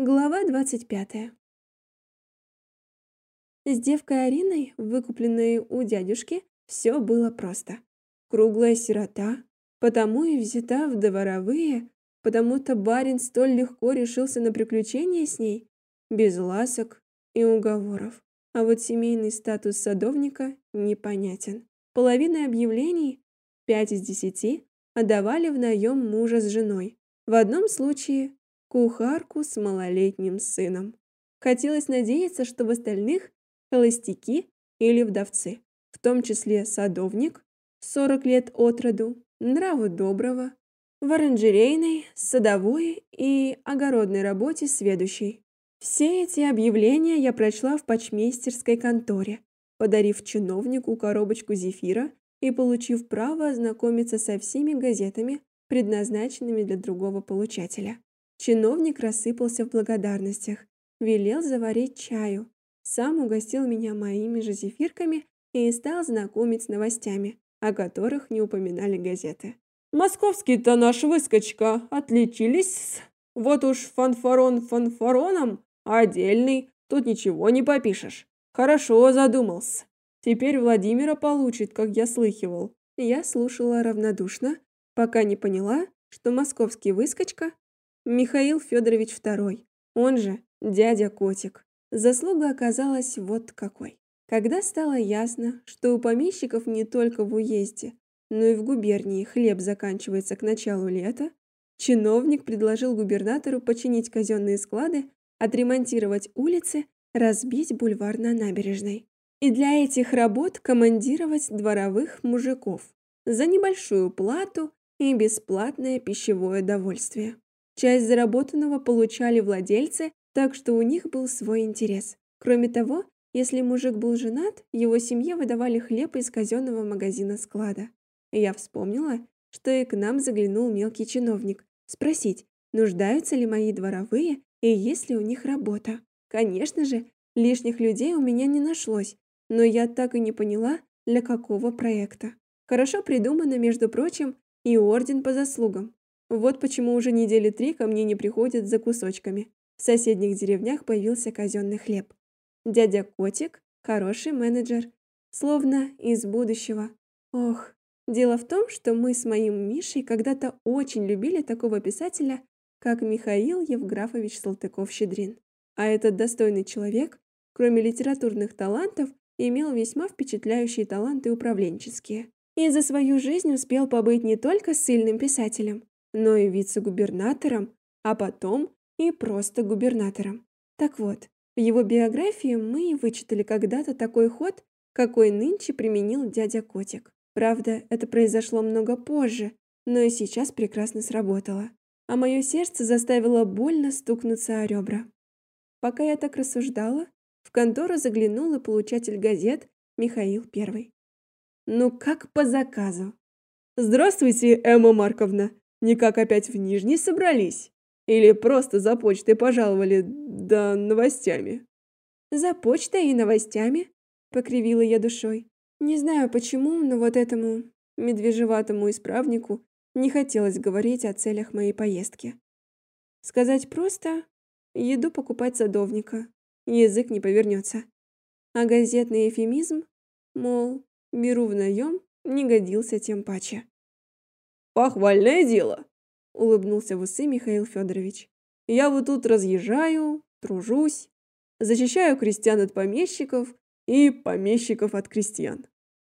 Глава 25. С девкой Ариной, выкупленной у дядюшки, все было просто. Круглая сирота, потому и взята в дворовые, потому-то барин столь легко решился на приключения с ней, без ласок и уговоров. А вот семейный статус садовника непонятен. Половина объявлений, пять из десяти, отдавали в наем мужа с женой. В одном случае кухарку с малолетним сыном. Хотелось надеяться, что в остальных холостяки или вдовцы, в том числе садовник, 40 лет от роду, нраву доброго, в оранжерейной, садовой и огородной работе сведущей. Все эти объявления я прочла в почмейстерской конторе, подарив чиновнику коробочку зефира и получив право ознакомиться со всеми газетами, предназначенными для другого получателя. Чиновник рассыпался в благодарностях, велел заварить чаю, сам угостил меня моими же зефирками и стал знакомить с новостями, о которых не упоминали газеты. «Московский-то наш выскочка отличились, вот уж фанфарон фанфароном, отдельный, тут ничего не попишешь. Хорошо задумался. Теперь Владимира получит, как я слыхивал». Я слушала равнодушно, пока не поняла, что московский выскочка Михаил Федорович II, он же дядя Котик. Заслуга оказалась вот какой. Когда стало ясно, что у помещиков не только в уезде, но и в губернии хлеб заканчивается к началу лета, чиновник предложил губернатору починить казенные склады, отремонтировать улицы, разбить бульвар на набережной. И для этих работ командировать дворовых мужиков за небольшую плату и бесплатное пищевое довольствие. Часть заработанного получали владельцы, так что у них был свой интерес. Кроме того, если мужик был женат, его семье выдавали хлеб из казенного магазина-склада. Я вспомнила, что и к нам заглянул мелкий чиновник, спросить, нуждаются ли мои дворовые и есть ли у них работа. Конечно же, лишних людей у меня не нашлось, но я так и не поняла, для какого проекта. Хорошо придумано, между прочим, и орден по заслугам. Вот почему уже недели три ко мне не приходят за кусочками. В соседних деревнях появился казенный хлеб. Дядя Котик – хороший менеджер, словно из будущего. Ох, дело в том, что мы с моим Мишей когда-то очень любили такого писателя, как Михаил Евграфович Салтыков-Щедрин. А этот достойный человек, кроме литературных талантов, имел весьма впечатляющие таланты управленческие. И за свою жизнь успел побыть не только сильным писателем, но и вице-губернатором, а потом и просто губернатором. Так вот, в его биографии мы и вычитали когда-то такой ход, какой нынче применил дядя Котик. Правда, это произошло много позже, но и сейчас прекрасно сработало. А мое сердце заставило больно стукнуться о ребра. Пока я так рассуждала, в контору заглянул и получатель газет Михаил Первый. Ну как по заказу. Здравствуйте, Эмма Марковна. Никак опять в Нижний собрались? Или просто за почтой пожаловали, да новостями?» «За почтой и новостями?» — покривила я душой. Не знаю почему, но вот этому медвежеватому исправнику не хотелось говорить о целях моей поездки. Сказать просто еду покупать садовника. Язык не повернется. А газетный эфемизм, мол, беру в наем, не годился тем паче. Похвальное дело, улыбнулся в усы Михаил Федорович. Я вот тут разъезжаю, тружусь, защищаю крестьян от помещиков и помещиков от крестьян.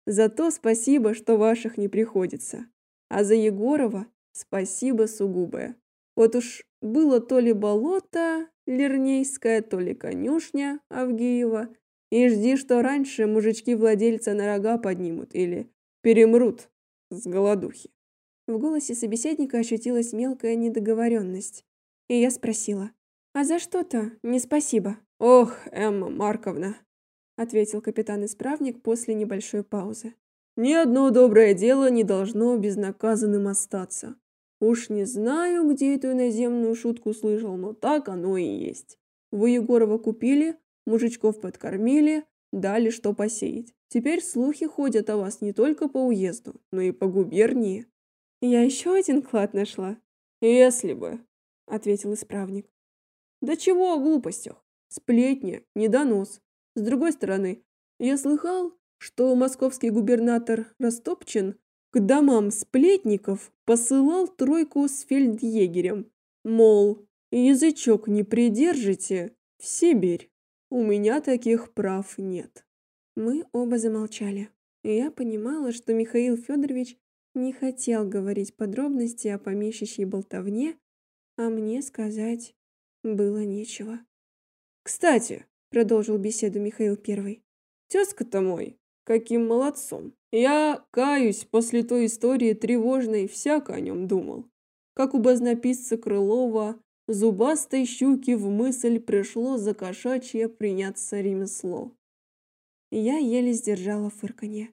Зато спасибо, что ваших не приходится. А за Егорова спасибо сугубое. Вот уж было то ли болото Лернейское, то ли конюшня Авгиева, и жди, что раньше мужички владельца на рога поднимут или перемрут с голодухи. В голосе собеседника ощутилась мелкая недоговоренность. И я спросила, «А за что-то не спасибо?» «Ох, Эмма Марковна», — ответил капитан-исправник после небольшой паузы. «Ни одно доброе дело не должно безнаказанным остаться. Уж не знаю, где эту иноземную шутку слышал, но так оно и есть. Вы Егорова купили, мужичков подкормили, дали что посеять. Теперь слухи ходят о вас не только по уезду, но и по губернии. Я еще один клад нашла. Если бы, ответил исправник. Да чего о глупостях? Сплетни, недонос. С другой стороны, я слыхал, что московский губернатор Растопчин к домам сплетников посылал тройку с фельдъегерем. Мол, язычок не придержите, в Сибирь. У меня таких прав нет. Мы оба замолчали. Я понимала, что Михаил Федорович не хотел говорить подробности о помещичьей болтовне, а мне сказать было нечего. «Кстати», — продолжил беседу Михаил Первый, — «тезка-то мой, каким молодцом. Я, каюсь, после той истории тревожной всяко о нем думал. Как у базнописца Крылова, зубастой щуки в мысль пришло за кошачье приняться ремесло. Я еле сдержала фырканье.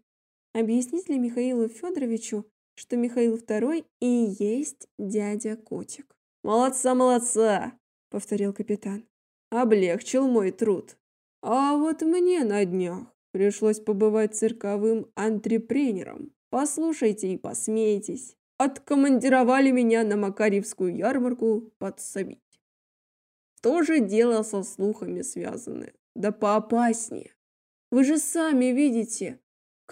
Объяснить ли Михаилу Федоровичу, что Михаил II и есть дядя Котик? «Молодца, молодца!» — повторил капитан. «Облегчил мой труд. А вот мне на днях пришлось побывать цирковым антрепренером. Послушайте и посмейтесь. Откомандировали меня на Макарьевскую ярмарку подсобить. Тоже дело со слухами связаны, да поопаснее. Вы же сами видите,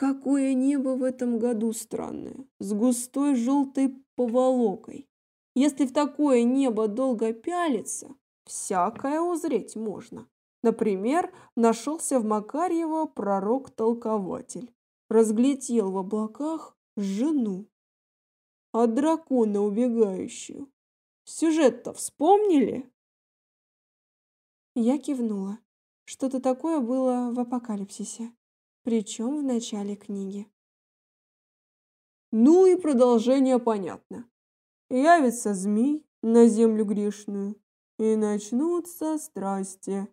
какое небо в этом году странное, с густой желтой поволокой. Если в такое небо долго пялиться, всякое узреть можно. Например, нашелся в Макарьево пророк-толкователь. Разглядел в облаках жену, а дракона убегающую. Сюжет-то вспомнили? Я кивнула. Что-то такое было в апокалипсисе, причем в начале книги. Ну и продолжение понятно явится змей на землю грешную, и начнутся страсти.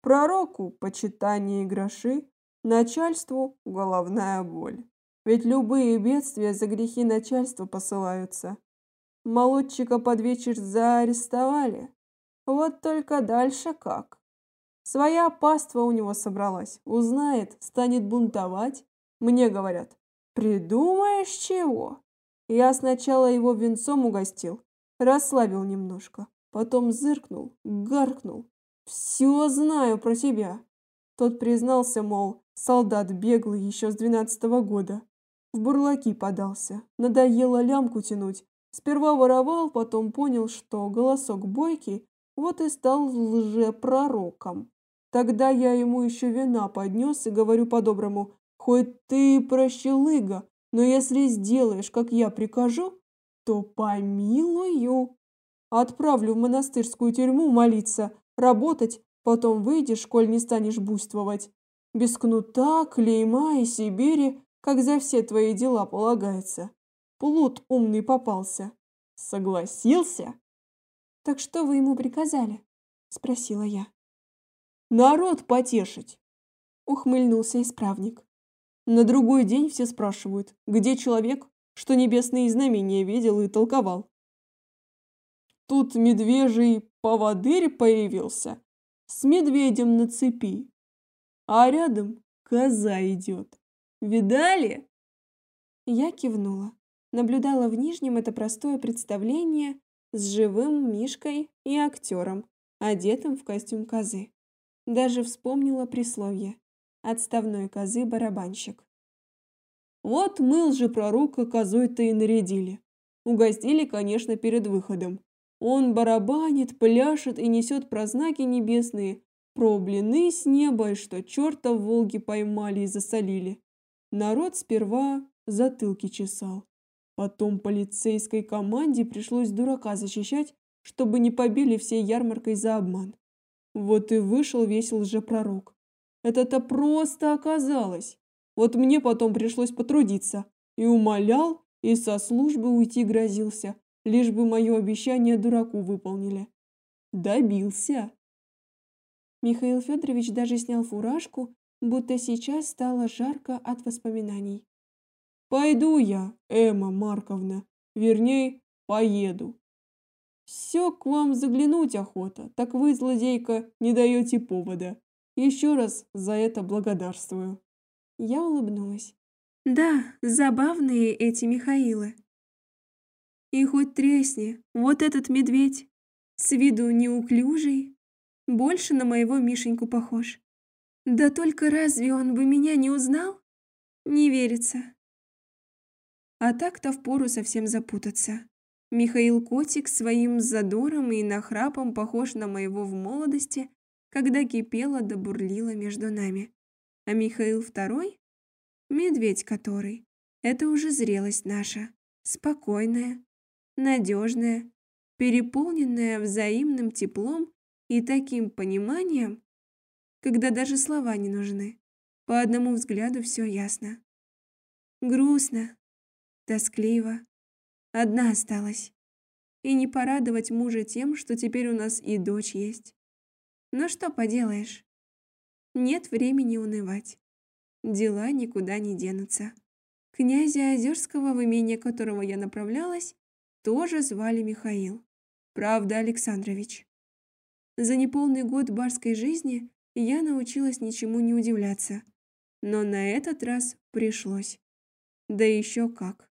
Пророку почитание и гроши, начальству головная боль. Ведь любые бедствия за грехи начальства посылаются. Молодчика под вечер заарестовали. Вот только дальше как? Своя паства у него собралась. Узнает, станет бунтовать. Мне говорят, придумаешь чего? Я сначала его венцом угостил, расслабил немножко, потом зыркнул, гаркнул. Все знаю про тебя. Тот признался, мол, солдат беглый еще с двенадцатого года. В бурлаки подался, надоело лямку тянуть. Сперва воровал, потом понял, что голосок бойкий, вот и стал лжепророком. Тогда я ему еще вина поднес и говорю по-доброму, хоть ты прощелыга, но если сделаешь, как я прикажу, то помилую. Отправлю в монастырскую тюрьму молиться, работать, потом выйдешь, коль не станешь буйствовать. Без кнута, клейма и Сибири, как за все твои дела полагается. Плут умный попался. Согласился? Так что вы ему приказали? Спросила я. Народ потешить, ухмыльнулся исправник. На другой день все спрашивают, где человек, что небесные знамения видел и толковал. Тут медвежий поводырь появился с медведем на цепи, а рядом коза идет. Видали? Я кивнула, наблюдала в Нижнем это простое представление с живым Мишкой и актером, одетым в костюм козы. Даже вспомнила присловие отставной козы барабанщик. Вот мы лжепророка козой-то и нарядили. Угостили, конечно, перед выходом. Он барабанит, пляшет и несет про знаки небесные, про блины с неба и что черта в Волге поймали и засолили. Народ сперва затылки чесал. Потом полицейской команде пришлось дурака защищать, чтобы не побили всей ярмаркой за обман. Вот и вышел весь лжепророк. Это-то просто оказалось. Вот мне потом пришлось потрудиться. И умолял, и со службы уйти грозился, лишь бы мое обещание дураку выполнили. Добился. Михаил Федорович даже снял фуражку, будто сейчас стало жарко от воспоминаний. «Пойду я, Эмма Марковна, вернее, поеду. Все к вам заглянуть охота, так вы, злодейка, не даете повода. Еще раз за это благодарствую. Я улыбнулась. Да, забавные эти Михаилы. И хоть тресни, вот этот медведь, с виду неуклюжий, Больше на моего Мишеньку похож. Да только разве он бы меня не узнал? Не верится. А так-то впору совсем запутаться. Михаил Котик своим задором и нахрапом похож на моего в молодости, когда кипело да бурлило между нами. А Михаил Второй, медведь который, это уже зрелость наша, спокойная, надежная, переполненная взаимным теплом и таким пониманием, когда даже слова не нужны. По одному взгляду все ясно. Грустно, тоскливо. Одна осталась. И не порадовать мужа тем, что теперь у нас и дочь есть. Но что поделаешь? Нет времени унывать. Дела никуда не денутся. Князя Озерского, в имение которого я направлялась, тоже звали Михаил. Правда, Александрович. За неполный год барской жизни я научилась ничему не удивляться. Но на этот раз пришлось. Да еще как.